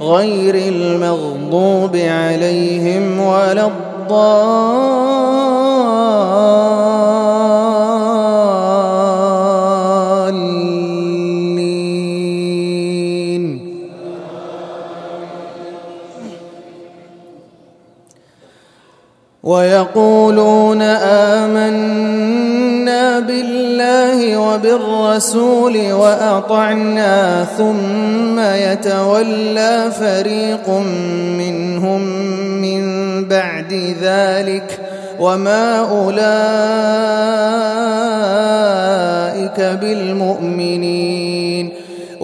غير المغضوب عليهم ولا الضالين. ويقولون آمنا بالله وبالرسول وأطعنا ثم يتولى فريق منهم من بعد ذلك وما أولئك بالمؤمنين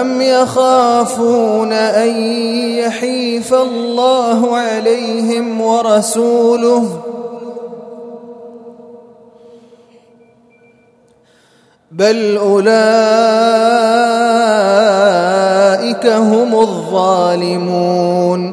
أم يخافون أن يحيف الله عليهم ورسوله بل أولئك هم الظالمون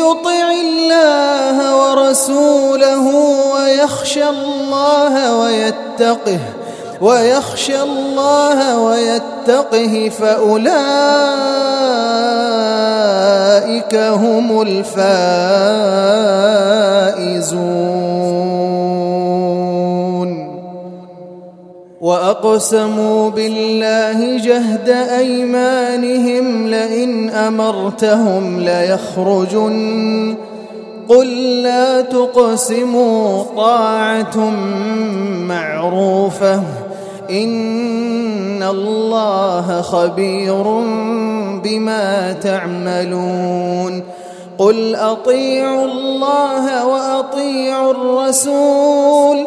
يطع الله ورسوله ويخشى الله ويتقه ويخشى الله ويتقه فأولئك هم الفائزون. وأقسموا بالله جهد أيمانهم لئن أمرتهم ليخرجن. قل لا تقسموا طاعة معروفة. إن الله خبير بما تعملون. قل أطيعوا الله وأطيعوا الرسول.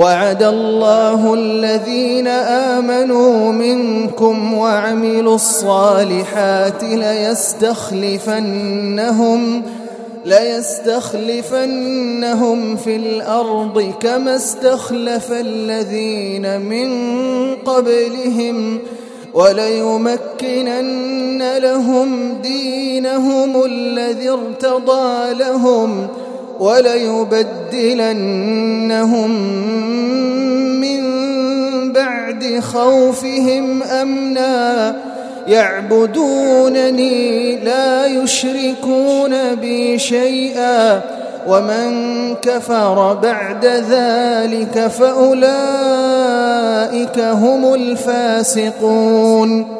وعد الله الذين آمنوا منكم وعملوا الصالحات ليستخلفنهم ليستخلفنهم في الأرض كما استخلف الذين من قبلهم وليمكنن لهم دينهم الذي ارتضى لهم وليبدلنهم من بعد خوفهم أمنا يعبدونني لا يشركون بي شيئا ومن كفر بعد ذلك فأولئك هم الفاسقون